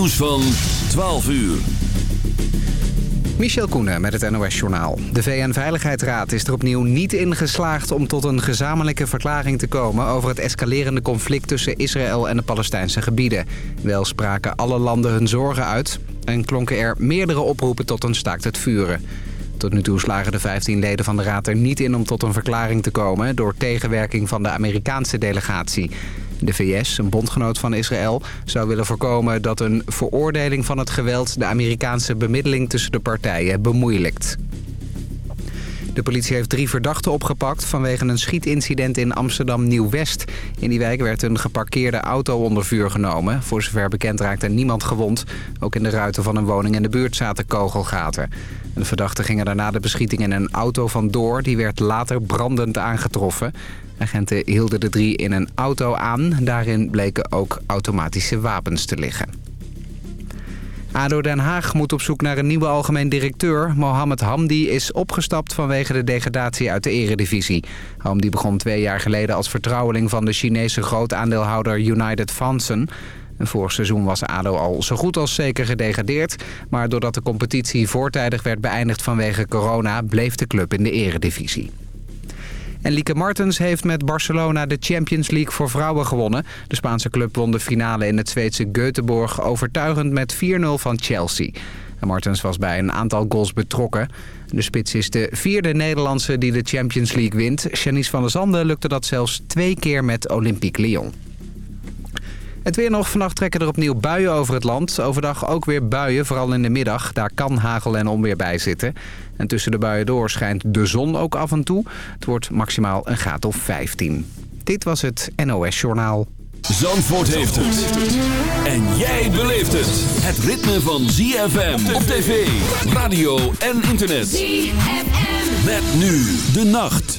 Nieuws van 12 uur. Michel Koenen met het NOS-journaal. De VN-veiligheidsraad is er opnieuw niet in geslaagd om tot een gezamenlijke verklaring te komen... over het escalerende conflict tussen Israël en de Palestijnse gebieden. Wel spraken alle landen hun zorgen uit en klonken er meerdere oproepen tot een staakt het vuren. Tot nu toe slagen de 15 leden van de raad er niet in om tot een verklaring te komen... door tegenwerking van de Amerikaanse delegatie. De VS, een bondgenoot van Israël, zou willen voorkomen dat een veroordeling van het geweld... de Amerikaanse bemiddeling tussen de partijen bemoeilijkt. De politie heeft drie verdachten opgepakt vanwege een schietincident in Amsterdam-Nieuw-West. In die wijk werd een geparkeerde auto onder vuur genomen. Voor zover bekend raakte niemand gewond. Ook in de ruiten van een woning in de buurt zaten kogelgaten. De verdachten gingen daarna de beschieting in een auto vandoor. Die werd later brandend aangetroffen. Agenten hielden de drie in een auto aan. Daarin bleken ook automatische wapens te liggen. ADO Den Haag moet op zoek naar een nieuwe algemeen directeur. Mohamed Hamdi is opgestapt vanwege de degradatie uit de eredivisie. Hamdi begon twee jaar geleden als vertrouweling van de Chinese grootaandeelhouder United Fansen. Vorig seizoen was ADO al zo goed als zeker gedegradeerd. Maar doordat de competitie voortijdig werd beëindigd vanwege corona... bleef de club in de eredivisie. En Lieke Martens heeft met Barcelona de Champions League voor vrouwen gewonnen. De Spaanse club won de finale in het Zweedse Göteborg overtuigend met 4-0 van Chelsea. En Martens was bij een aantal goals betrokken. De spits is de vierde Nederlandse die de Champions League wint. Janice van der Zanden lukte dat zelfs twee keer met Olympique Lyon. Het weer nog. Vannacht trekken er opnieuw buien over het land. Overdag ook weer buien, vooral in de middag. Daar kan hagel en onweer bij zitten. En tussen de buien door schijnt de zon ook af en toe. Het wordt maximaal een graad of 15. Dit was het NOS Journaal. Zandvoort heeft het. En jij beleeft het. Het ritme van ZFM op tv, radio en internet. ZFM. Met nu de nacht.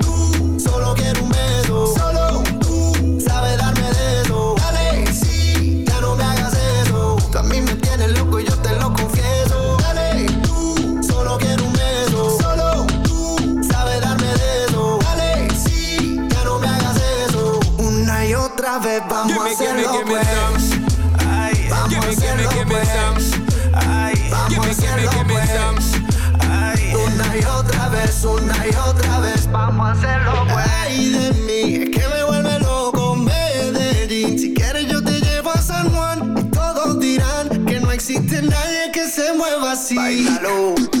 Bijna Bailalo.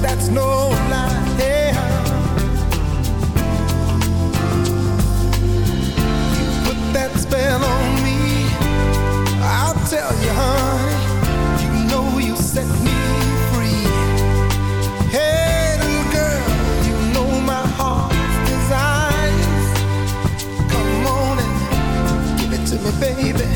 that's no lie. You put that spell on me, I'll tell you, honey. You know you set me free. Hey, little girl, you know my desires. Come on and give it to me, baby.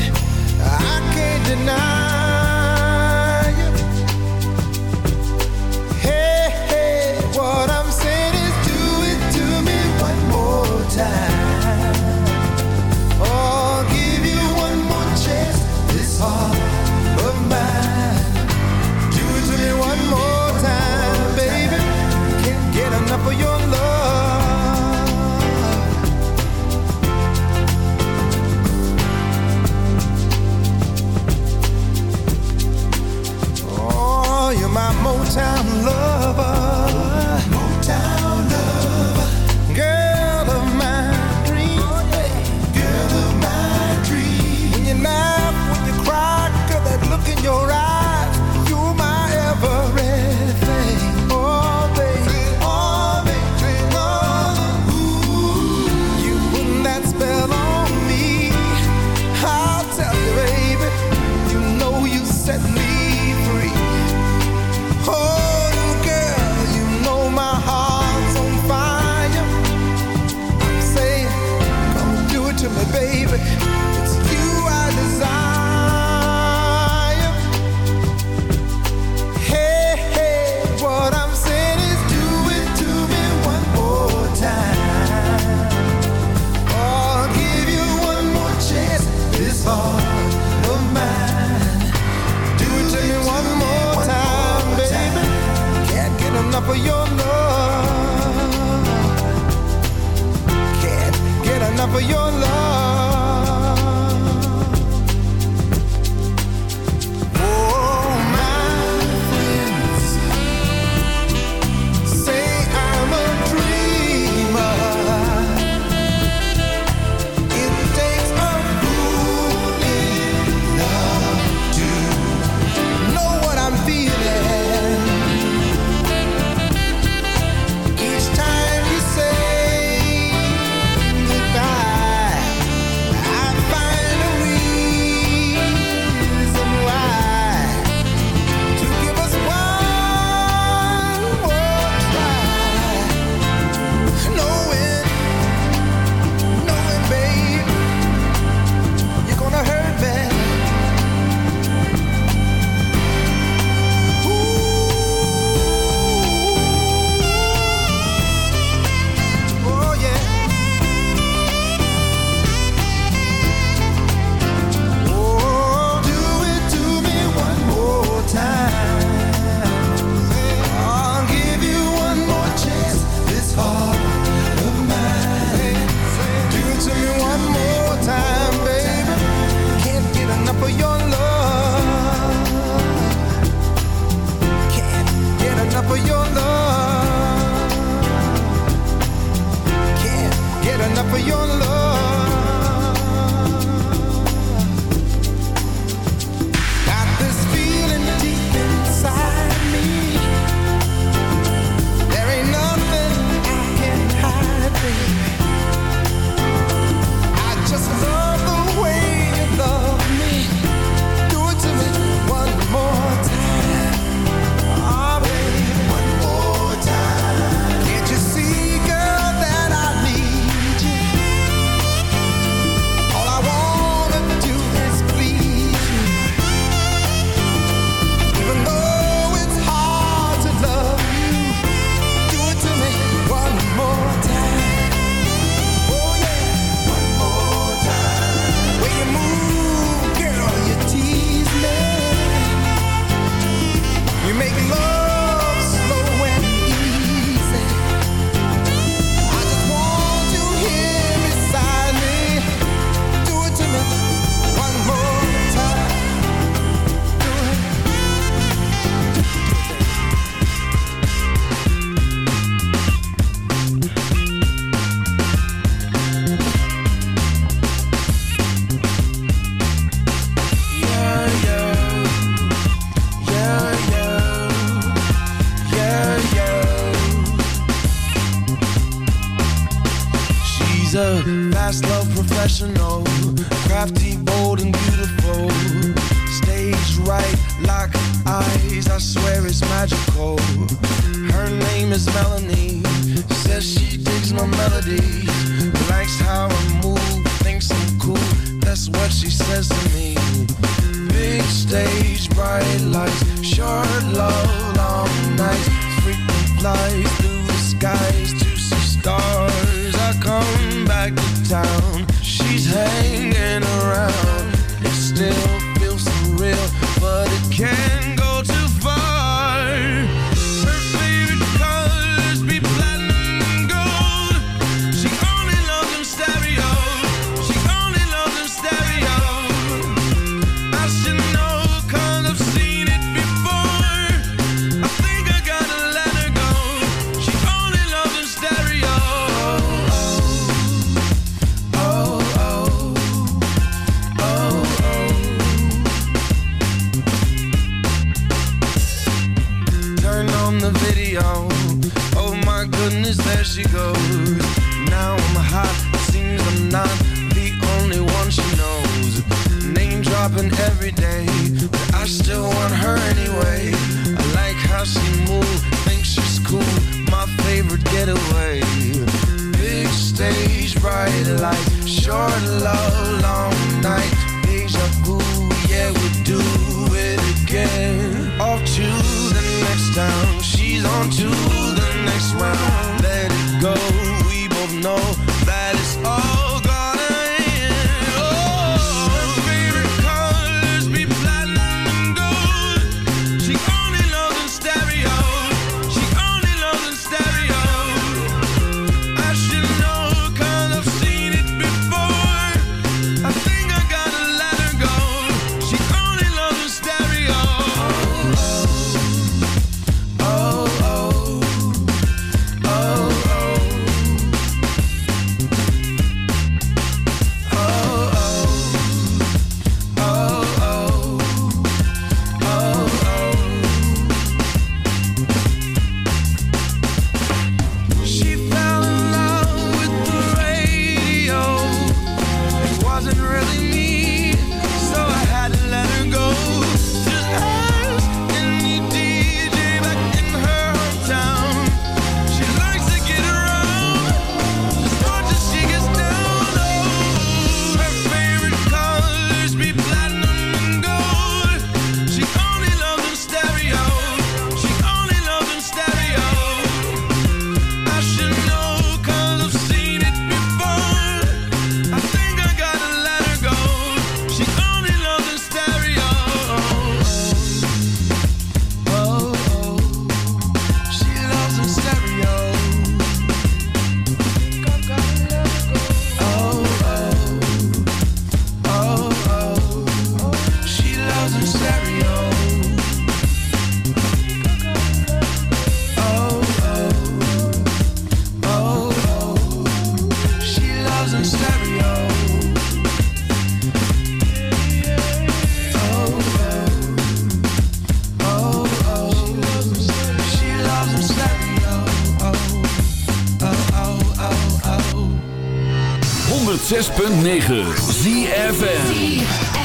Fast love professional, crafty, bold, and beautiful. Stage right, lock eyes, I swear it's magical. Her name is Melanie, says she digs my melodies, likes how I move, thinks I'm cool. That's what she says to me. Big stage, bright lights, short love, long nights, frequent flights through the skies to see stars. I come back to town She's hanging around. It still feels surreal But it can't long night. Deja vu, yeah, we do it again. Off to the next town. She's on to the next round. Let it go. We both know that it's all. 106.9 ZFN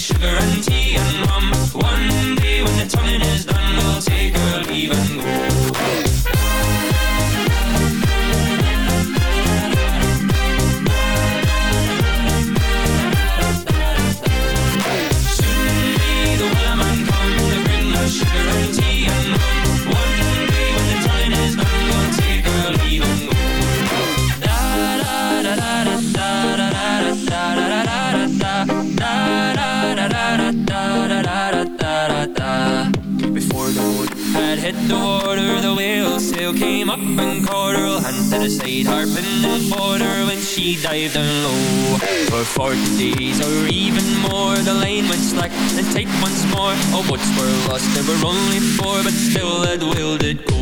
sugar and tea and rum. One day when the tonguing is done, we'll take our leave and go. The water, the whale sail came up and caught her hand to the side, harping and fought her when she dived down low. For forty days or even more, the line went slack and tight once more. All boats were lost, there were only four, but still that whale did go.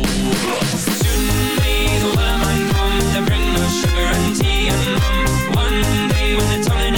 Soon may the wellerman come to bring us sugar and tea and rum. One day when the tonguing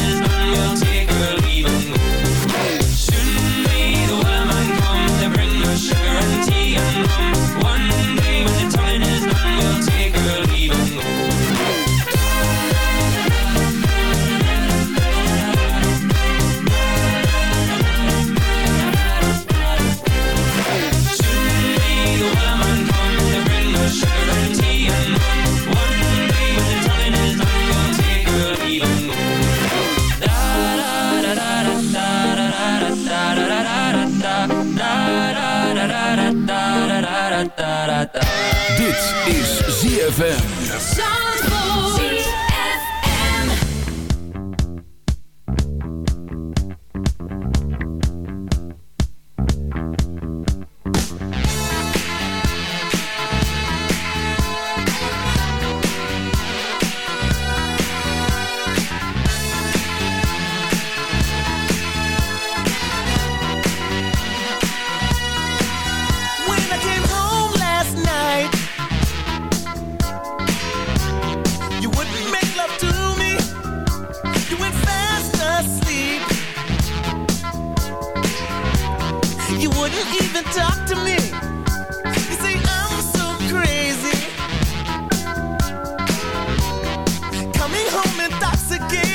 You wouldn't even talk to me. You say I'm so crazy. Coming home intoxicated.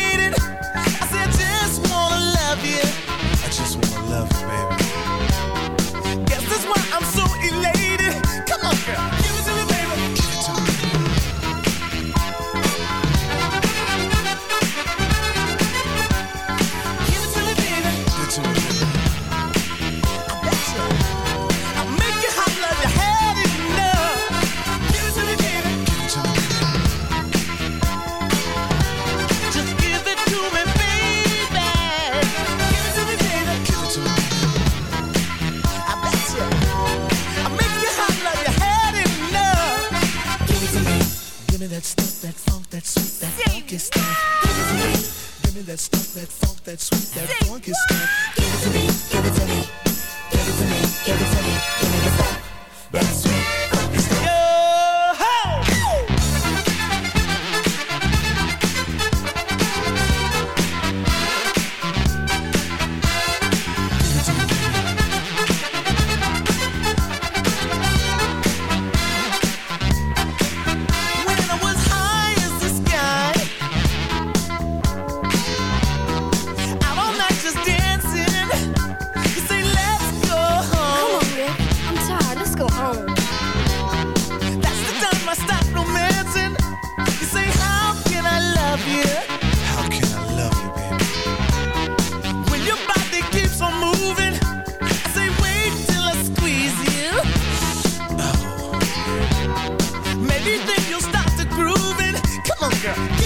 Yeah.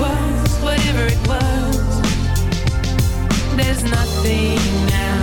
was, whatever it was, there's nothing now.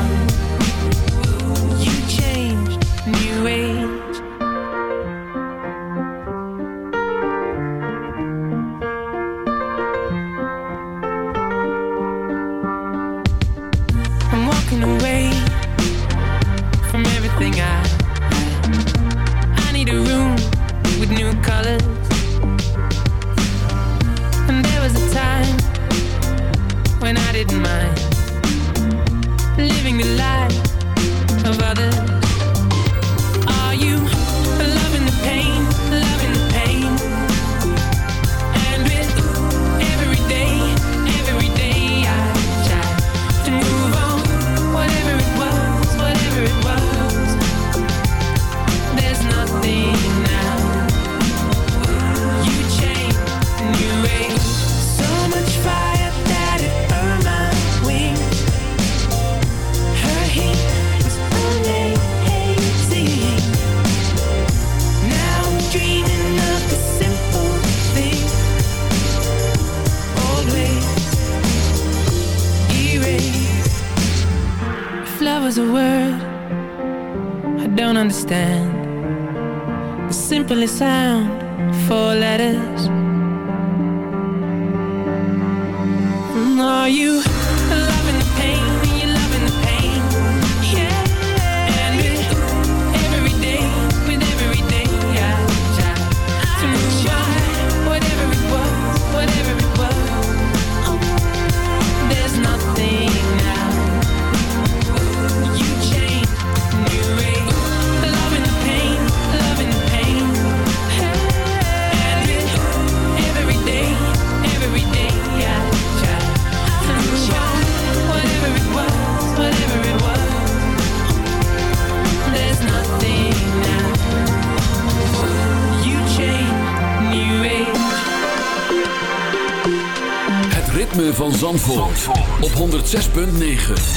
106.9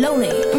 lonely.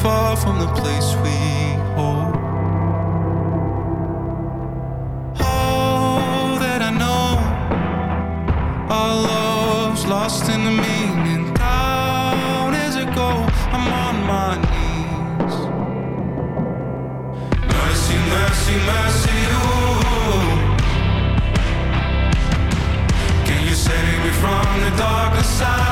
Far from the place we hold. All that I know our love's lost in the meaning. Down as it go, I'm on my knees. Mercy, mercy, mercy, ooh. Can you save me from the darkness I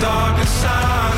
From the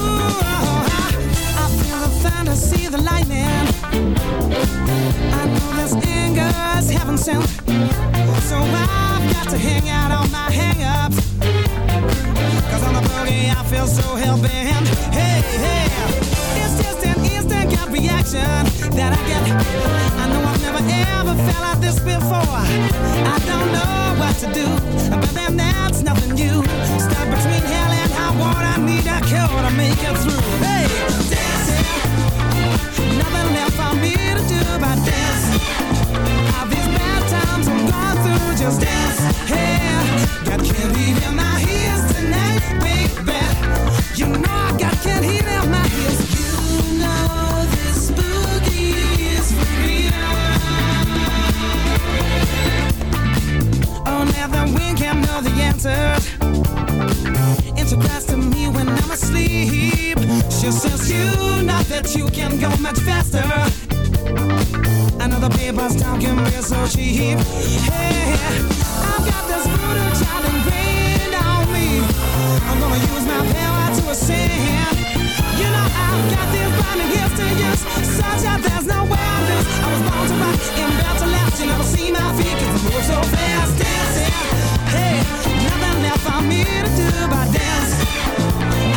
this before. I don't know what to do, but then that's nothing new. Stuck between hell and high water, I need a cure to make it through. Hey, dancing, nothing left for me to do but dance. All these bad times I'm going through, just dance. sleep. She says you know that you can go much faster. Another paper's talking me so cheap. Hey, I've got this brutal child ingrained on me. I'm gonna use my power to ascend. You know I've got these blinding gifts to use, such that there's no way I was born to rock and built to last. You never see my feet 'cause I move so fast dancing. Hey, nothing left for me to do but dance.